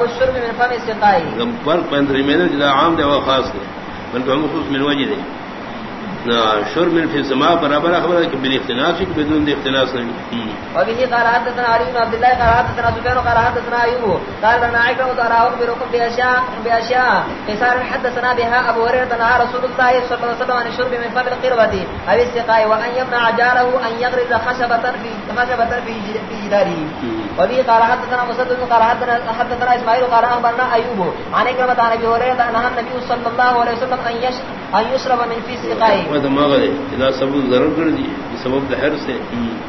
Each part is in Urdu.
من فرق بين درمیان جدا عام دے و خاص دے۔ بلکہ ہم خصوص من وجہ دے۔ شرب من في السماء برابر خبر ہے کہ بال اختلاف کی بدون دے اختلاف نہیں۔ وبه قال حدثنا علي بن عبد الله قال حدثنا سفيان قال حدثنا ايوب قال لنا عائشة وتراهم بركم باشياء باشياء قصار حدثنا بها ابو هريره نهى رسول الله صلى الله عليه وسلم عن الشرب من فم القربة او السقاء وان يمنع جاره ان يغرز خشبة في خشبة في جداره۔ وبه قال حدثنا مسدد قال حدثنا اسماعيل قال اخبرنا ايوب عن كلمة عن ابي هريره نهى النبي صلى الله عليه وسلم ان ان يشرب من في سقاء دماغ اذا سبب ضرر کر دی سبب دہر سے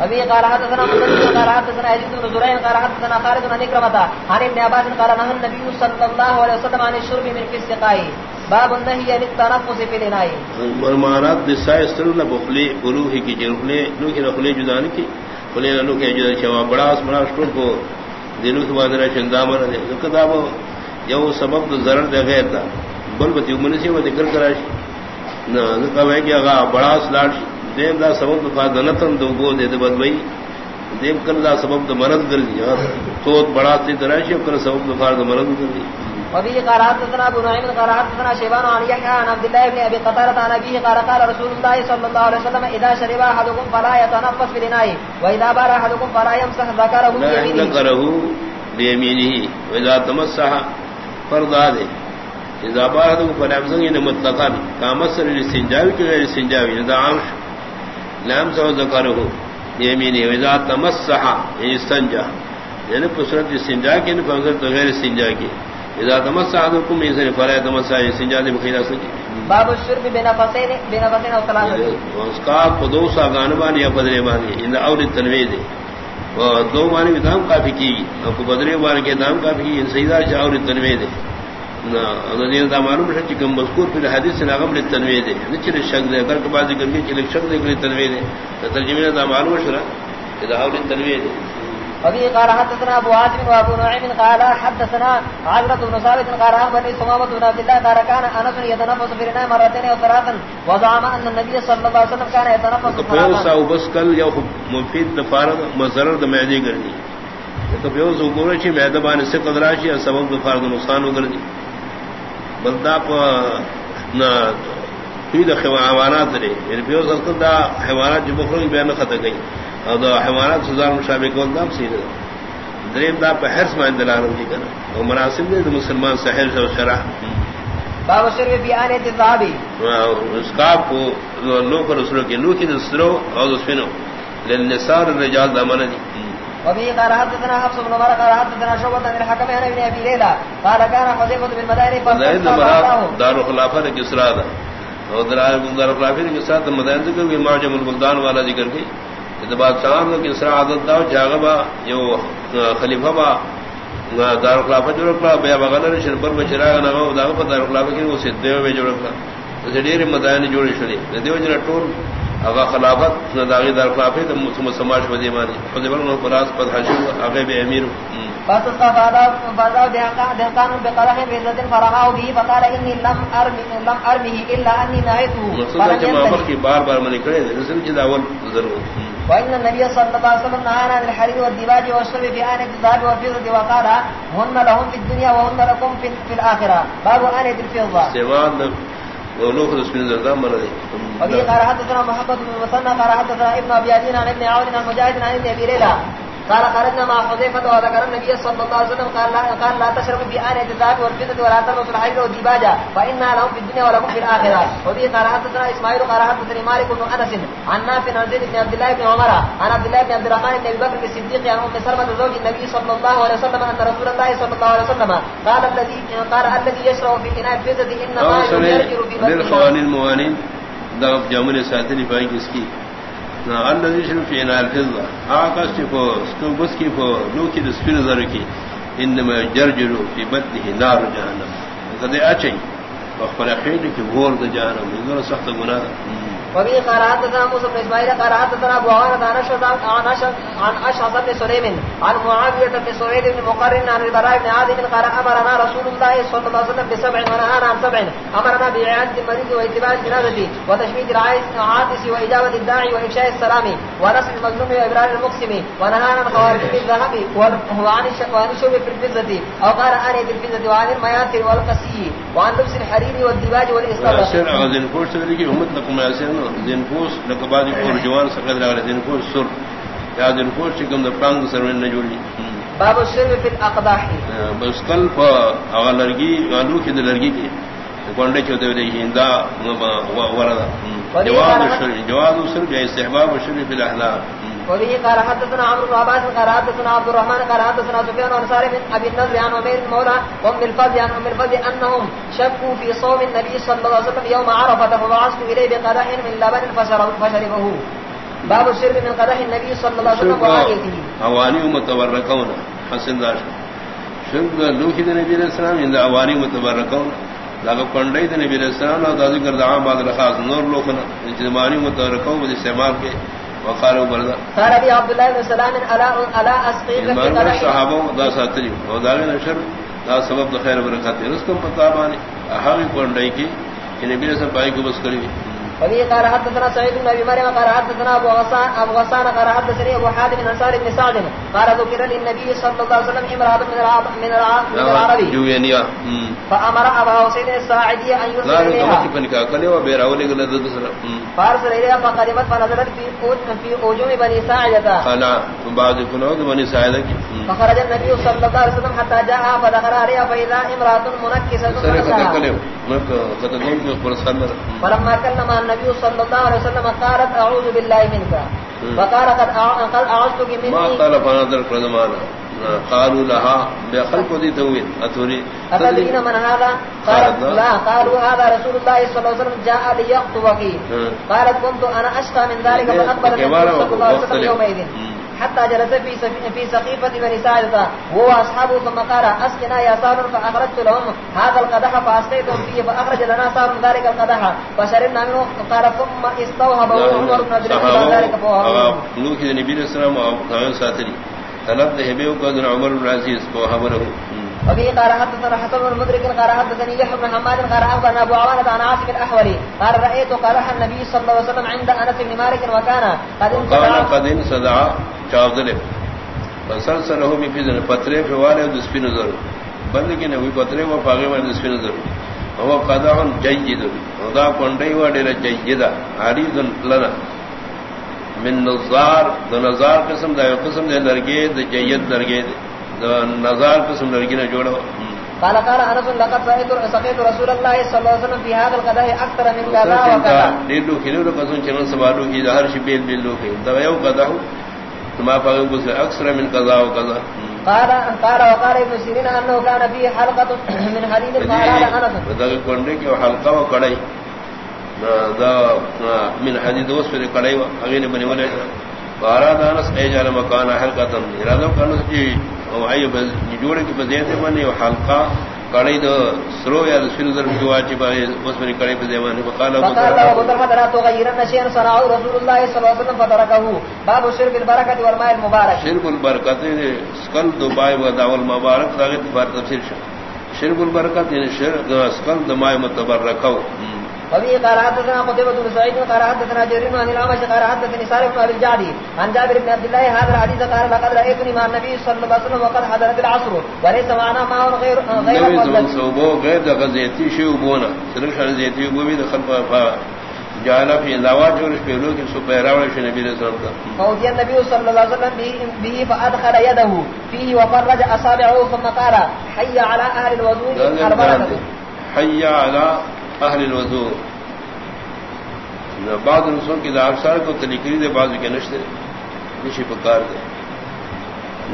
ابھی قال حدثنا مسدد قال حدثنا يزيد بن زريع قال حدثنا خالد بن كلمة عن ابن عباس قال نهى النبي صلى الله عليه وسلم عن الشرب من في السقاء باب النهي عن التنفس في الاناء مرمانات دسائے سرنا بخلی بروح کی جرخلے لو کی رخلے جدان کی خلے لو کے جدا چوا بڑا اس بڑا سٹور کو دلو کے بعد چندا مر دے۔ کتاب یو سبب تو ضرر دے غیر تھا بل بتی من سے وہ ذکر کرا نہ کہ کہ اگا بڑا سلاٹ دیم دا سبب کا دنتن دو گو دے دے بد بھئی۔ دیم کر دا سبب تو مرض کر دیا تو بڑا سی درائش کر سبب تو فار مرض کر دی۔ وبه قال حدثنا ابو نعيم قال حدثنا شيبان عن يحيى عن عبد الله بن ابي قتاده عن ابيه قال قال رسول الله صلى الله عليه وسلم اذا شرب احدكم فلا يتنفس في الاناء واذا بار احدكم فلا يمسح ذكره بيمينه. ذكره بيمينه. واذا تمسح فرضا دے اذا بار احدكم فلا يمسح مطلقا. الاستنجاء كغير الاستنجاء اذا عام لام سو ذكره بيمينه. واذا تمسح استنجا یعنی پسرت استنجاء کے نفذ غیر استنجاء کی اذا تمسع عدكم يسر فلا يتمسع سنجاد بخير سجي باب الشرب بنفسين بنفسين او ثلاثه اس کا دو سا غانبان یا بدرے بانی ان اول التنوید و دو معنی میں دام کافی کی. اور کو بدرے بان کے دام کافی کی. ان سیدہ چا اور التنوید نا انہوں دا معلوم ہے کہ کم مذکور پھر حدیث سے نغم للتنوید ہے. نچر شک دے اگر کہ بعض ذکر کی چلک شک دے کہ التنوید ہے. ترجمہ دا معلوم ہے کہ دا اول التنوید ہے. وبه قال حدثنا ابو عاصم وابو نعيم قال حدثنا عبد بن ثابت قال بني سمامه بن عبد الله قال كان انس يتنفس في النار مرتين او ثلاثا وزعم ان النبي صلى الله عليه وسلم كان يتنفس ثلاثا. وبس كل يوم مفيد دفار مزرر د معدي گردي تو بیو سو گورے چھ معدہ بان سے قدراشی سبب دفار د نقصان ہو گردی۔ بلدا پ نہ فی د حیوانات یعنی بیو سو دا حیوانات جو بخرو بیان خطا گئی۔ اور حیوانات سزار مشابہ کو دام سید دریم دا پہ حرس جی کرنا۔ اور مناسب تو مسلمان سحر سے شرح۔ باب شرف بھی آنے تذابی اس کا کو لو پر اسرو کے لو کی دسرو اور دسفنو للنسار الرجال دامن دی وبه قال حدثنا حفص بن عمر قال حدثنا شعبة بن الحكم عن ابن ابي ليلى قال كان حذيفة بن مدائن دار الخلافة دا۔ اور دار الخلافة کسرا دا مدائن ذکر بھی معجم البلدان والا ذکر بھی بادشاہ کی اسرا عادت دا جاگا با یو خلیفہ با دار خلافہ جو رکھا بیا بغل شر پر بچرا نہ ہو دا پر خلافہ کی، وہ سدیو میں جو رکھا تو ڈیر مدائن جوڑی شری دیو جنا ٹول اگا خلافت داغی دار خلافہ تو سماج ودی مانی خود پراس پر حجو اگے بے امیر بس استفادا فضا دهقان دهقان بقلح بذات فرعاه به فقال اني لم ارمي لم ارمه الا اني نهيته فلن يمسك بار بار من کرے رسول جدا اول ضرور وإن النبي صلى الله عليه وسلم نهانا عن الحرير والديباج والشرب في آنة الذهب والفضة وقال هن لهم في الدنيا وهن لكم في, في الآخرة باب آنة الفضة سيوان ولوخ رسول الله مرضي ابھی قرات حدثنا محبت بن المثنى قرات حدثنا ابن ابي عدين عن ابن عون عن مجاهد عن ابن ليلى قال خرجنا مع حذيفة وذكر النبي صلى الله عليه وسلم قال لا, قال لا تشربوا آنية الذهب والفضة ولا تلبسوا الحرير والديباجة فإنها لهم في الدنيا ولكم في الآخرة. وفي قال حدثنا إسماعيل قال حدثني مالك بن أنس عن نافع عن زيد بن عبد الله بن عمر عن عبد الله بن عبد الرحمن بن أبي بكر الصديق عن أم سلمة زوج النبي صلى الله عليه وسلم أن رسول الله صلى الله عليه وسلم قال الذي قال الذي يشرب في إناء الفضة إنما يجرجر في بطنه. للخوانين الموانين ده جامل ساتني فايك اسكي الذي يشرب في نار الفضة آکاش کی فو سکو بس کی فو لو کی دسپین زر کی. انما جرجر في بطنه نار جهنم قد اچي وخبر خير کی غور د جهنم نور سخت گناہ. وبه قال حدثنا موسى بن اسماعيل قال حدثنا ابو عوانة عن اشعث عن اشعث عن اشعث بن سليم عن معاوية بن سويد بن مقرن عن البراء بن عادل قال امرنا رسول الله صلى الله عليه وسلم بسبع ونهانا عن سبع امرنا بعيادة المريض واتباع الجنازة وتشميد العاطس واجابة الداعي وافشاء السلام ونصر المظلوم وابرار المقسم ونهانا عن خوارج الذهب وعن الشرب في الفزة او قال اني في الفزة وعن المياثر والقسي وعن لبس الحرير والدباج والاستغراق دن پوس لکبادی پور جوان سقد سر. یا چکم دا پرانگ سر من نجولی باب فی بس کل پا اغا لرگی آلو کی دا لرگی کی کونڈے چوتے وردا جواب الشرب جواب الشرب یا استحباب فی الاحلام. وبه قال حدثنا عمرو بن عباس قال حدثنا عبد الرحمن قال حدثنا سفيان بن سالم بن ابي النضر عن عمير المولى وام الفضل عن ام الفضل انهم شكوا في صوم النبي صلى الله عليه وسلم يوم عرفه فبعثت اليه بقدح من لبن فشربه. باب الشرب من قدح النبي صلى الله عليه وسلم وعائته اواني متبركون. حسن داش شرب لوحي النبي عليه وسلم عند اواني متبركون لاگو کنڈائی نبی علیہ السلام اور دادی کردام بعد رخاص نور لوکنا اجتماعی متبرکوں استعمال کے وقالوا بردا قال ابي عبد الله بن سلام الا الا في قدر الصحابه دا ساتري ودار نشر دا سبب خير برکات رستم پتا بانی احاوی پنڈائی کی؟ کہ نبی نے سب کو بس کری وبه قال حدثنا سعيد بن ابي مريم قال حدثنا ابو غسان ابو غسان قال حدثني ابو حاتم بن انصار بن سعد قال ذكر للنبي صلى الله عليه وسلم امراه من العرب من العرب من العربي. جوينيا فامر ابا حسين الساعدي ان يرسل اليها لا كان كان وبير اولي قال ذكر فارسل اليها فقدمت فنزلت في قوت في اوجوم بني ساعده قال بعد كنود بني ساعده فخرج النبي صلى الله عليه وسلم حتى جاء فدخل عليها فاذا امراه منكسه فلما كلم النبي صلى الله عليه وسلم قالت اعوذ بالله منك وقال قد قد اعوذك مني ما قال فنادر قدمان قالوا لها بخلق دي توين اتوري الذين من هذا قالت لا قالوا هذا رسول الله صلى الله عليه وسلم جاء ليخطبك قالت كنت انا اشقى من ذلك فاقبل النبي صلى الله عليه وسلم يومئذ حتى جلس في في سقيفة بني ساعدة هو أصحابه ثم قال، أسقنا يا سار، فأخرجت لهم هذا القدح فأسقيتهم فيه، فأخرج لنا سار ذلك القدح. فشربنا منه، قال، ثم استوهب عمر بن عبد الله ذلك فوهب نوح النبي صلى الله عليه وسلم طلب ذهبه وقال عمر بن العزيز فوهبه وبه قال حدثنا حسن بن مدرك قال حدثني يحيى بن حماد قال اخبرنا ابو عوانة عن عاصم الاحولي قال رايت قالح النبي صلى الله عليه وسلم عند انس بن مالك وكان قد انصدع قد انصدع چاودل فسلسل له بفزن پترے فوالے دسپی نظر۔ بند کی نوی پترے و پاگے میں دسپی نظر۔ هو قدح جيد۔ وذا كوندي ودير جيد عريض لنا۔ من نظار نظار قسم دا قسم دے لرگے دے جيد لرگے دے نظار قسم لڑکی نے جوڑا قال قال انس لقد رايت سقيت رسول الله صلى الله عليه وسلم في هذا القدح اكثر من كذا وكذا. ديلو كيلو قسم چنن سوالو کی ظاہر شبیل بلو کی دویو قدح ما فاغ بس اكثر من كذا وكذا. قال قال وقال ابن سيرين انه كان فيه حلقه من حديد قال انس. وذا كونڈے کی حلقہ و کڑائی دا من حديد وصف کڑائی و اگے بنی ولے بارا دانس اے جان مکان حلقہ تم ارادہ کرنا جی او ای جوڑے کی بزیتے بنے او حلقہ کڑی دو سرو یا سن در جو بارے اس میں کڑی پہ دیوان وقال ابو بکر لا تغیر نشيا صنع رسول الله صلى الله عليه وسلم فتركه باب شرب البركه والماء المبارك شرب البركه سکل دو بای و داول مبارک داغت بار تفسیر شرب البركه یعنی شرب سکل دو ماء وبه قال حدثنا قتيبة بن سعيد قال حدثنا جرير عن الأعمش قال حدثني سالم بن أبي الجعدي عن جابر بن عبد الله هذا الحديث قال لقد رأيتني مع النبي صلى الله عليه وسلم وقد حضرت العصر وليس معنا ماء غير غير فضل صوبو غير غزيتي شيء بونا سرش غزيتي بوبي دخل فا جعل في لواج ورش بيلو كي سبيرا ورش نبي صلى الله عليه وسلم. فوجي النبي صلى الله عليه وسلم به فأدخل يده فيه وفرج أصابعه ثم قال حي على أهل الوضوء أربعة. حي على أهل الوضوء. بعض رسول کی دار کو تلیکری دے، بعض کے نشتے نشی پکار دے.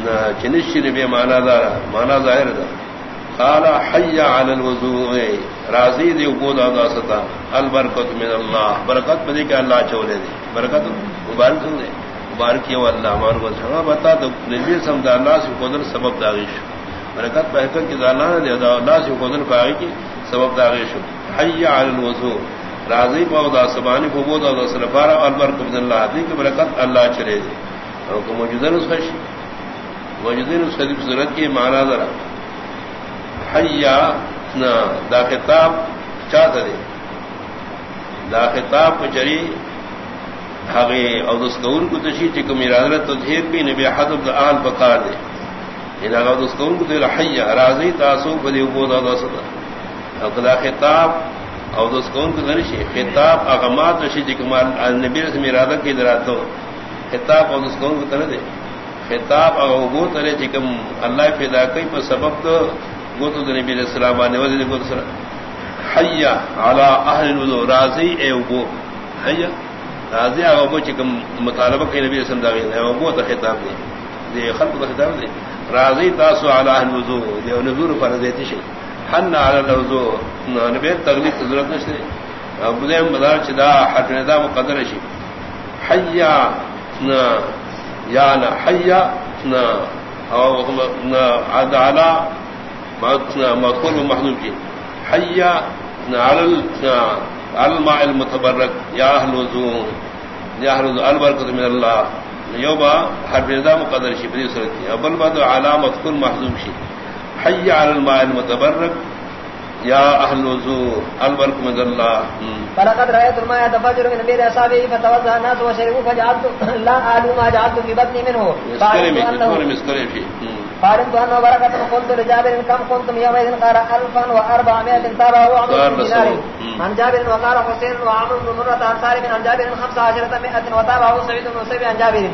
نہ چنشی نے بے مانا دارا مانا ظاہر دا. قال حي على الوضوء، راضی دے ابو دا ستا. البرکت من اللہ. برکت بدی کہ اللہ چولے دے. برکت مبارک دے. مبارک یہ اللہ مان کو سنا بتا تو نبی سمدا اللہ سے قدر سبب داغش برکت بہتر کی زالان دے اللہ سے قدر پائی کی سبب داغش ہو حي على الوضوء راضی پودا سبانی فبود او سرفارا البرک بن اللہ. دی کہ برکت اللہ چلے دے. او کو موجودہ نسخش موجودہ نسخہ دی صورت کی معنی ذرا حیا نا دا خطاب چاہتا دے دا خطاب چری حقی او دس کو تشی چکا میرادرت تظہیر بھی نبی حدب دا آل بقار دے. ان اگر کو تشی حیا راضی تاسو فدی فبود او دا دا خطاب، او دوس کون کو نشي. خطاب اغمات شي چې کمال نبی رسول اراده کې دراتو خطاب او دوس کون کو تر دے خطاب او غو تر چې کوم الله پیدا کوي په سبب تو غو تو نبی رسول الله باندې. وځي کو سره. حي على اهل الوضوء. راضي اي غو حي راضي او غو چې کوم مطالبه نبی رسول الله او غو ته خطاب دی. دی خلق ته خطاب دی. راضي تاسو على اهل الوضوء. دی نذور فرض دي شي حن على الوضوء. نبی تغلیق ضرورت نشتے ابو ذیم بدار چدا حرف ندا مقدر شي حیا نا یا نا، حیا نا او نا عدالا مدخول محذوب کی حیا نا على الماء المتبرك يا اهل الوضوء يا اهل الوضوء البركه من الله يوبا حرف ندا مقدر شي بدي صورت ابل بعد علامه كل محذوب شي حي على الماء المتبرك يا اهل الوضوء البرك من الله فلقد رايت الماء يتفجر من بين اصابعه فتوزع الناس وشربوا فجعلت لا اعلم ما جعلت في بطني منه. فعلمت انه بركه قلت لجابر كم كنتم يومئذ؟ قال الفا واربعمائه تابعه عمر بن دينار. عن جابر وقال حسين وعمر بن مرة عن سالم عن جابر خمس عشرة مئة وتابعه سعيد بن سبع عن جابر.